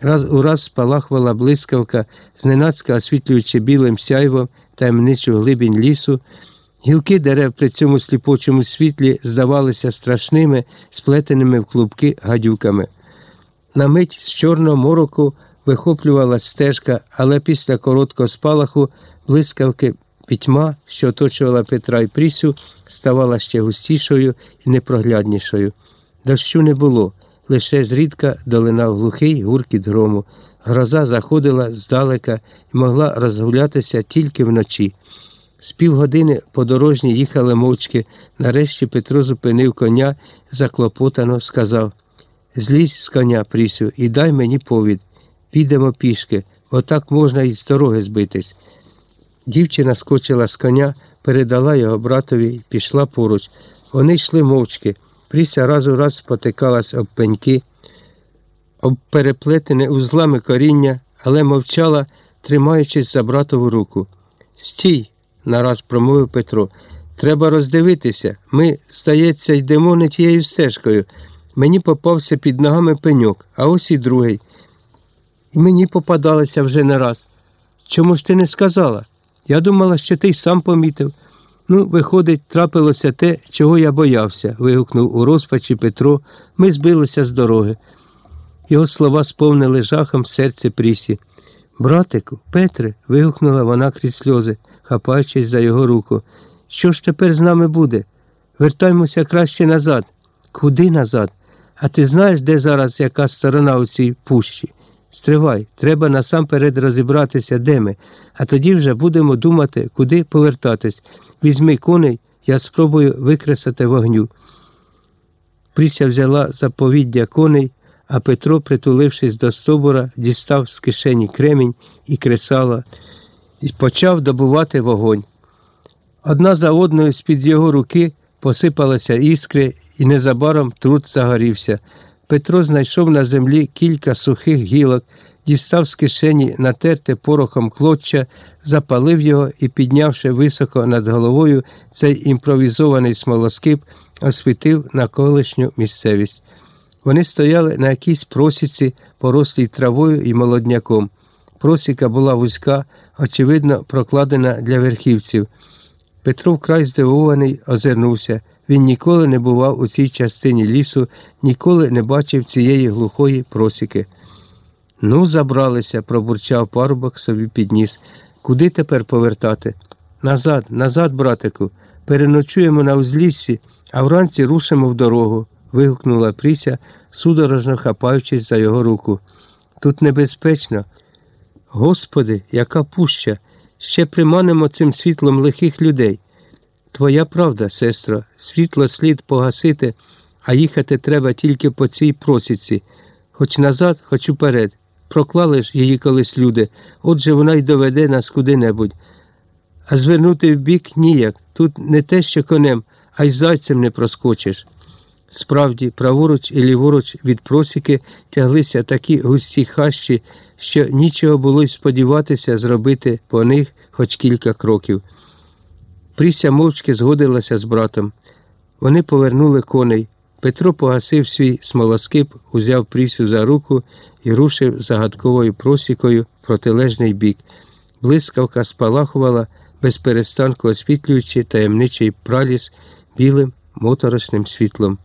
Раз у раз спалахувала блискавка, зненацька освітлюючи білим сяйвом таємничу глибінь лісу. Гілки дерев при цьому сліпочому світлі здавалися страшними, сплетеними в клубки гадюками. На мить з чорного мороку вихоплювалась стежка, але після короткого спалаху блискавки пітьма, що оточувала Петра і Прісю, ставала ще густішою і непрогляднішою. Дощу не було, лише зрідка долинав глухий гуркіт грому. Гроза заходила здалека і могла розгулятися тільки вночі. З півгодини подорожні їхали мовчки. Нарешті Петро зупинив коня, заклопотано сказав Злізь з коня, Прісю, і дай мені повід. Підемо пішки, бо так можна і з дороги збитись. Дівчина скочила з коня, передала його братові і пішла поруч. Вони йшли мовчки. Пріся раз у раз спотикалась об пеньки, об переплетене узлами коріння, але мовчала, тримаючись за братову руку. Стій, нараз промовив Петро. Треба роздивитися. Ми, здається, йдемо не тією стежкою. Мені попався під ногами пеньок, а ось і другий. І мені попадалося вже не раз. Чому ж ти не сказала? Я думала, що ти й сам помітив. Ну, виходить, трапилося те, чого я боявся, вигукнув у розпачі Петро. Ми збилися з дороги. Його слова сповнили жахом серце Прісі. Братику, Петре, вигукнула вона крізь сльози, хапаючись за його руку. Що ж тепер з нами буде? Вертаймося краще назад. Куди назад? А ти знаєш, де зараз яка сторона у цій пущі? Стривай, треба насамперед розібратися, де ми, а тоді вже будемо думати, куди повертатись. Візьми коней, я спробую викресати вогню. Пріся взяла заповіддя коней, а Петро, притулившись до стобора, дістав з кишені кремінь і кресала і почав добувати вогонь. Одна за одною з-під його руки посипалися іскри, і незабаром труд загорівся. Петро знайшов на землі кілька сухих гілок, дістав з кишені натерте порохом клоччя, запалив його і, піднявши високо над головою, цей імпровізований смолоскип освітив на колишню місцевість. Вони стояли на якійсь просіці, порослій травою і молодняком. Просіка була вузька, очевидно, прокладена для верхівців. Петро вкрай здивований озирнувся. Він ніколи не бував у цій частині лісу, ніколи не бачив цієї глухої просіки. Ну, забралися, пробурчав парубок собі підніс. Куди тепер повертати? Назад, назад, братику, переночуємо на узліссі, а вранці рушимо в дорогу. вигукнула Пріся, судорожно хапаючись за його руку. Тут небезпечно. Господи, яка пуща! Ще приманимо цим світлом лихих людей. Твоя правда, сестро, світло слід погасити, а їхати треба тільки по цій просіці, хоч назад, хоч уперед. Проклали ж її колись люди, отже вона й доведе нас куди-небудь. А звернути в бік ніяк. Тут не те, що конем, а й зайцем не проскочиш. Справді, праворуч і ліворуч від просіки тяглися такі густі хащі, що нічого було й сподіватися зробити по них хоч кілька кроків. Пріся мовчки згодилася з братом. Вони повернули коней. Петро погасив свій смолоскип, узяв Прісю за руку і рушив загадковою просікою в протилежний бік. Блискавка спалахувала, безперестанку освітлюючи таємничий праліс білим моторошним світлом.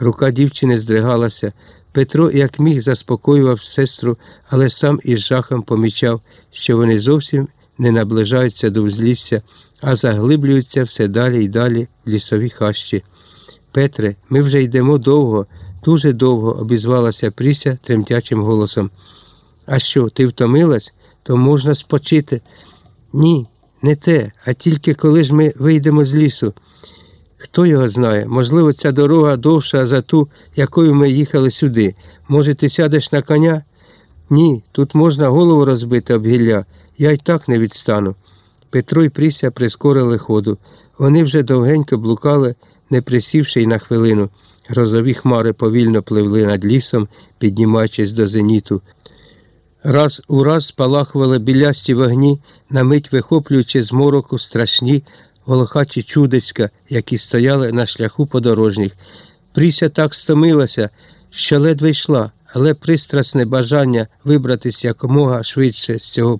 Рука дівчини здригалася. Петро, як міг, заспокоював сестру, але сам із жахом помічав, що вони зовсім не наближаються до узлісся, а заглиблюються все далі і далі в лісові хащі. Петре, ми вже йдемо довго, дуже довго, обізвалася Пріся тремтячим голосом. А що, ти втомилась, то можна спочити. Ні, не те, а тільки коли ж ми вийдемо з лісу. Хто його знає? Можливо, ця дорога довша за ту, якою ми їхали сюди. Може, ти сядеш на коня? Ні, тут можна голову розбити об гілля. Я й так не відстану. Петро і Пріся прискорили ходу. Вони вже довгенько блукали, не присівши й на хвилину. Грозові хмари повільно пливли над лісом, піднімаючись до зеніту. Раз у раз спалахували білясті вогні, на мить вихоплюючи з мороку страшні волохаті чудеська, які стояли на шляху подорожніх. Пріся так стомилася, що ледве йшла, але пристрасне бажання вибратися якомога швидше з цього